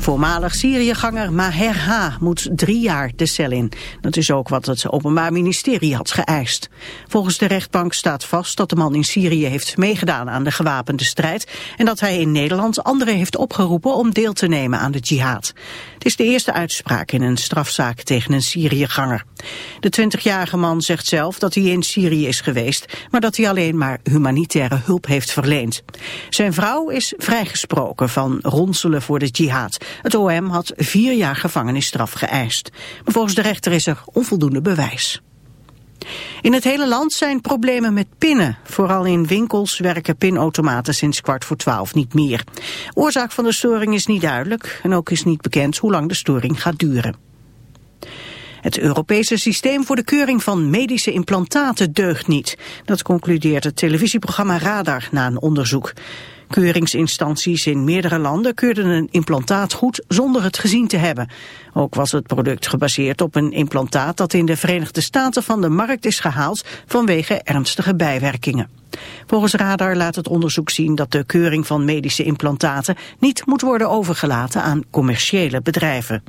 Voormalig Syriëganger Maher H. moet drie jaar de cel in. Dat is ook wat het Openbaar Ministerie had geëist. Volgens de rechtbank staat vast dat de man in Syrië heeft meegedaan aan de gewapende strijd... en dat hij in Nederland anderen heeft opgeroepen om deel te nemen aan de jihad. Het is de eerste uitspraak in een strafzaak tegen een Syriëganger. De 20-jarige man zegt zelf dat hij in Syrië is geweest... maar dat hij alleen maar humanitaire hulp heeft verleend. Zijn vrouw is vrijgesproken van ronselen voor de jihad. Het OM had vier jaar gevangenisstraf geëist. Maar volgens de rechter is er onvoldoende bewijs. In het hele land zijn problemen met pinnen. Vooral in winkels werken pinautomaten sinds kwart voor twaalf niet meer. Oorzaak van de storing is niet duidelijk en ook is niet bekend hoe lang de storing gaat duren. Het Europese systeem voor de keuring van medische implantaten deugt niet. Dat concludeert het televisieprogramma Radar na een onderzoek. Keuringsinstanties in meerdere landen keurden een implantaat goed zonder het gezien te hebben. Ook was het product gebaseerd op een implantaat dat in de Verenigde Staten van de markt is gehaald vanwege ernstige bijwerkingen. Volgens Radar laat het onderzoek zien dat de keuring van medische implantaten niet moet worden overgelaten aan commerciële bedrijven.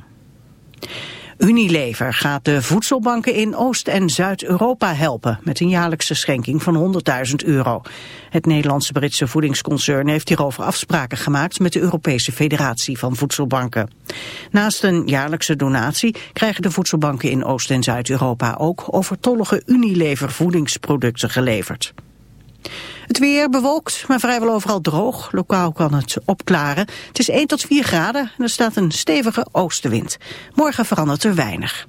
Unilever gaat de voedselbanken in Oost- en Zuid-Europa helpen met een jaarlijkse schenking van 100.000 euro. Het Nederlandse-Britse voedingsconcern heeft hierover afspraken gemaakt met de Europese Federatie van Voedselbanken. Naast een jaarlijkse donatie krijgen de voedselbanken in Oost- en Zuid-Europa ook overtollige Unilever voedingsproducten geleverd. Het weer bewolkt, maar vrijwel overal droog. Lokaal kan het opklaren. Het is 1 tot 4 graden en er staat een stevige oostenwind. Morgen verandert er weinig.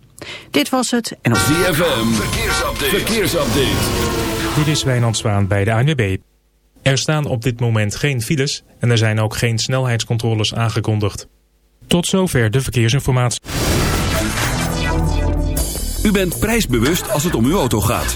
Dit was het en op ZFM, verkeersupdate. verkeersupdate. Dit is Wijnand Zwaan bij de ANWB. Er staan op dit moment geen files en er zijn ook geen snelheidscontroles aangekondigd. Tot zover de verkeersinformatie. U bent prijsbewust als het om uw auto gaat.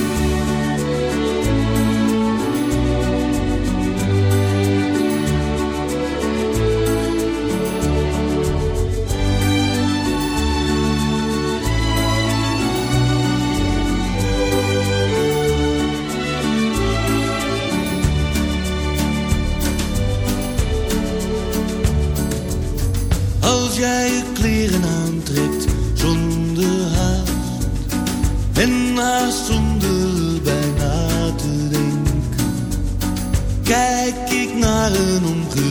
Jij je kleren aantrekt zonder haast en haast zonder bijna te denken, kijk ik naar een omgekeerde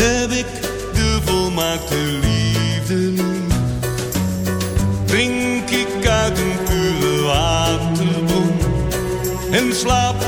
heb ik de volmaakte liefde. Drink ik uit een pure waterbron en slaap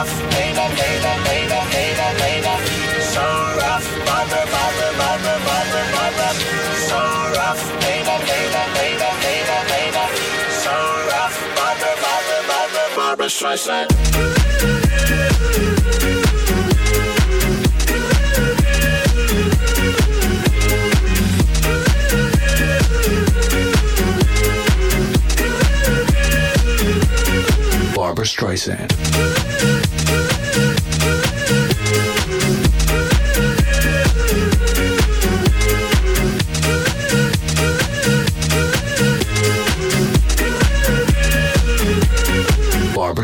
So rough. So rough, Barbara Streisand. Barbara Streisand.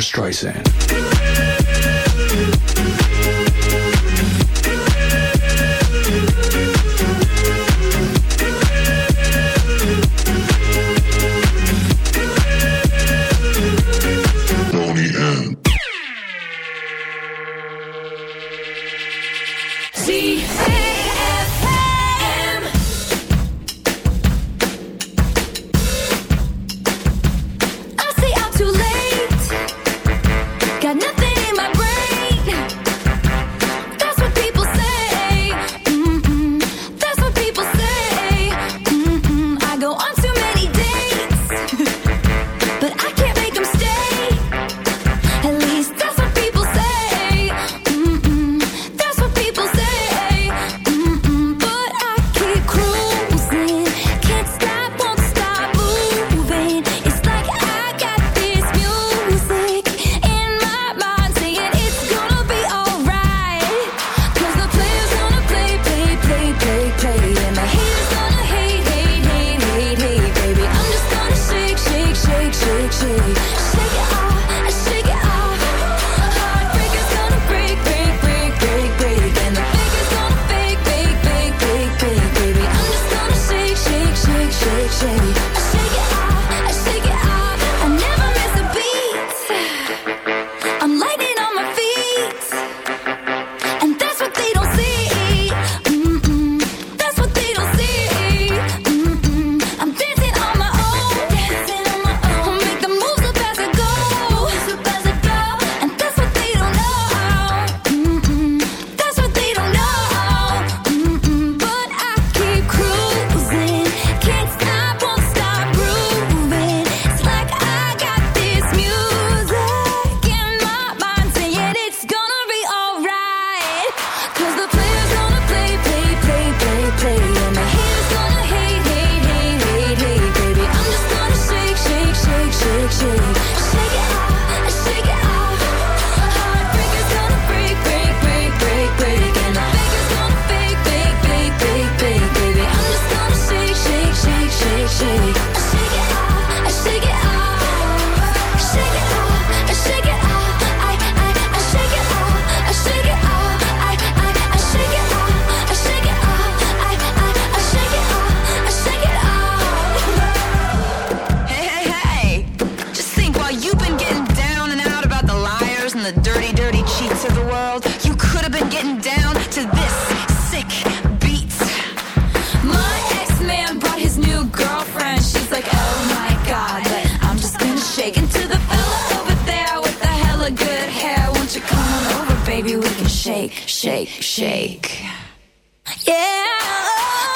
Streisand. shake, shake. Yeah.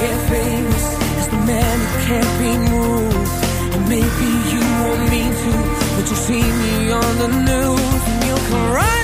get famous as the man who can't be moved. And maybe you won't mean to, but you see me on the news and you'll come.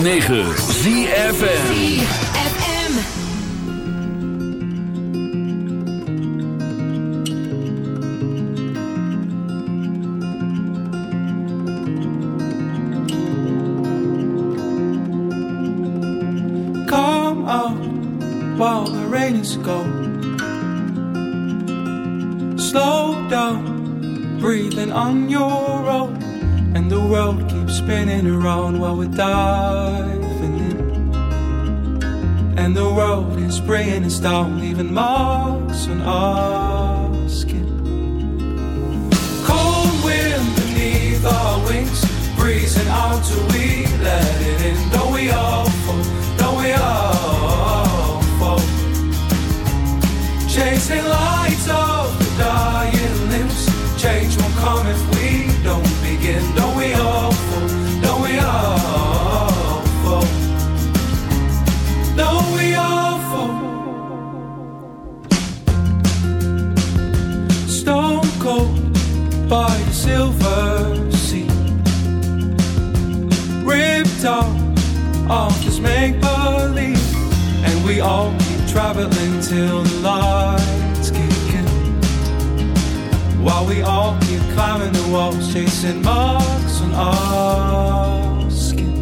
106.9 us down, leaving marks on our skin. Cold wind beneath our wings, breezing out till we let it in. Don't we all fall? Don't we all fall? Chasing lights of we all keep traveling till the lights kick in. While we all keep climbing the walls, chasing marks on our skin.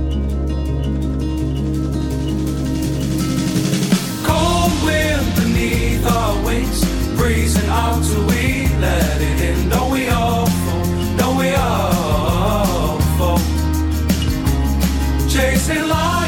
Cold wind beneath our wings, breezing out till we let it in. Don't we all fall? Don't we all fall? Chasing lights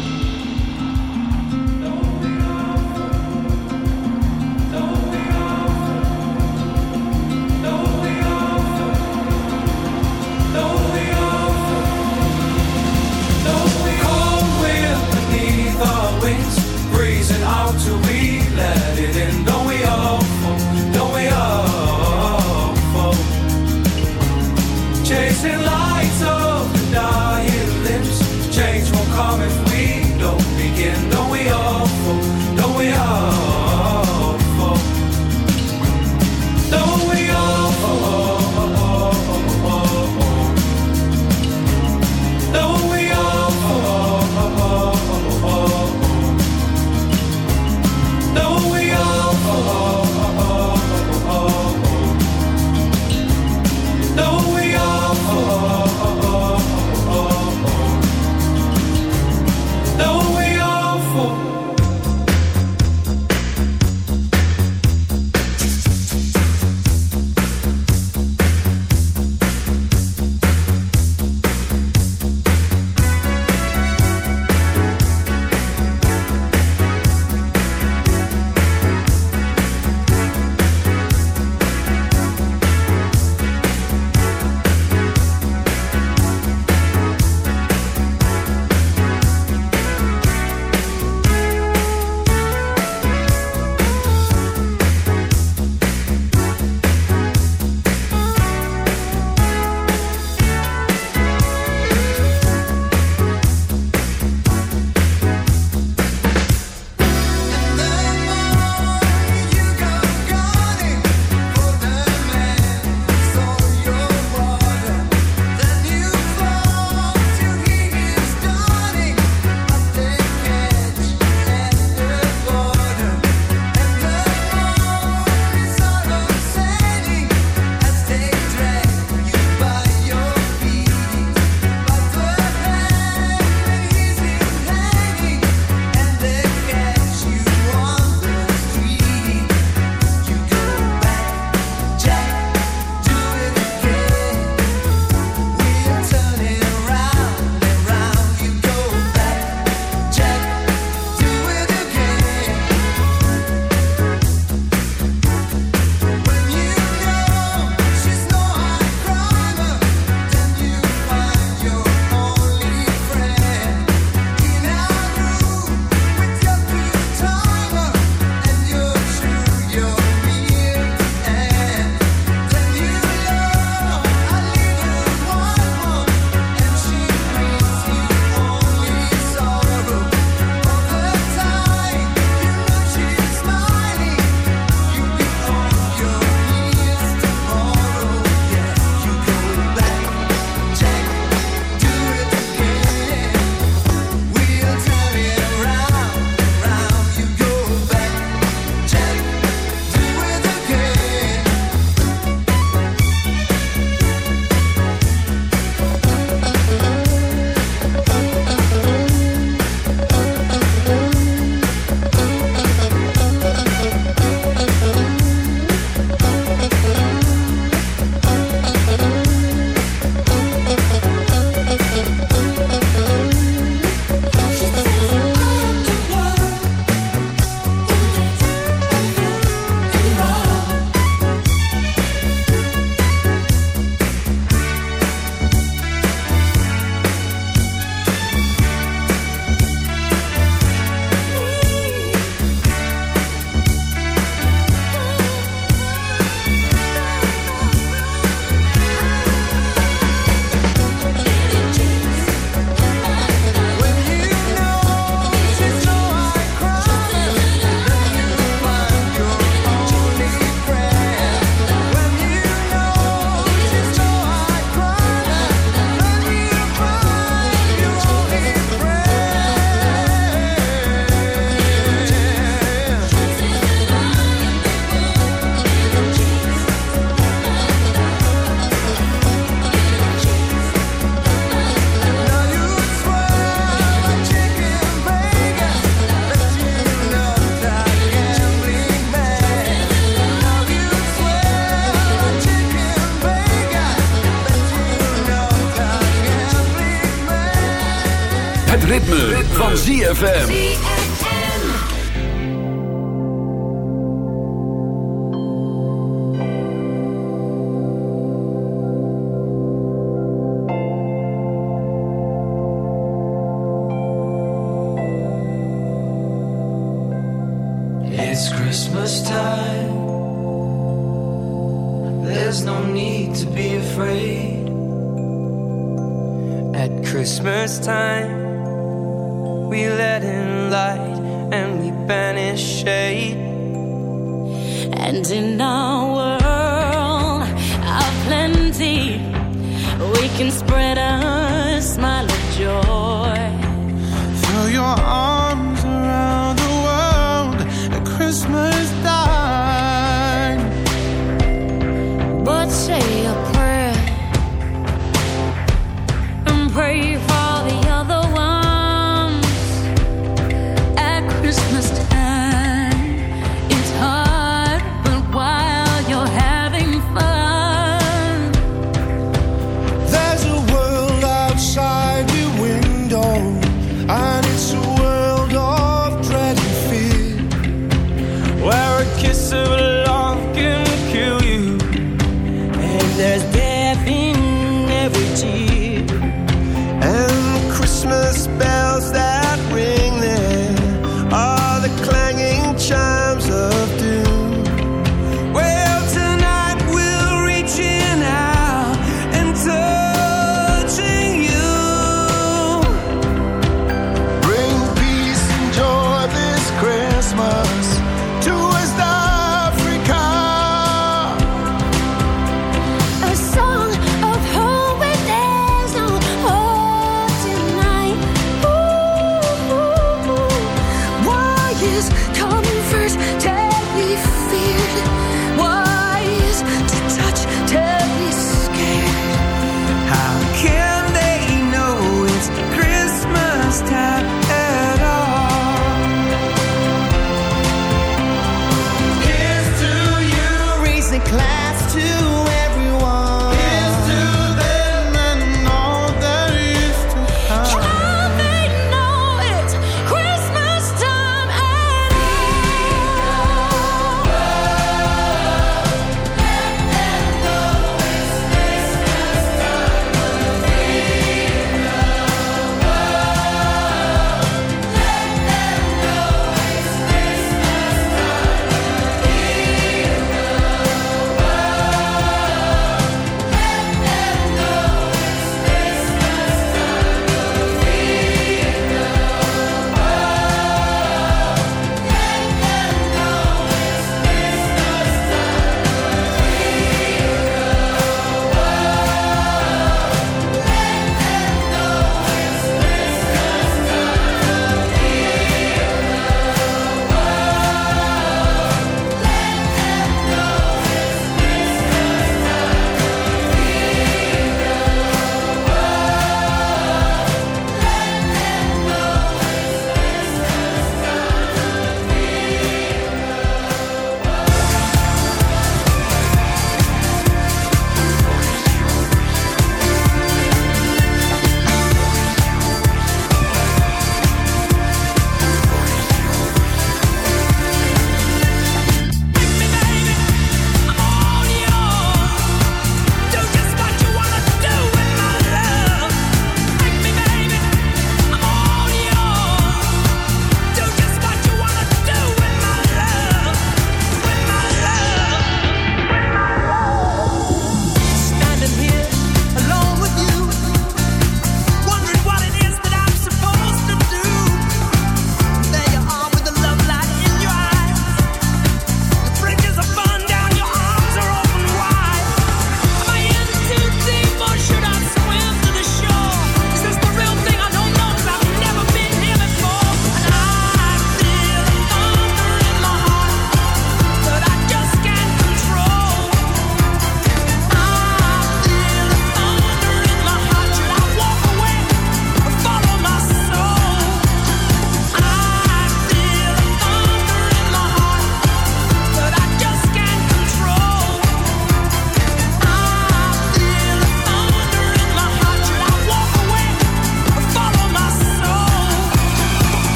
ZFM. And now.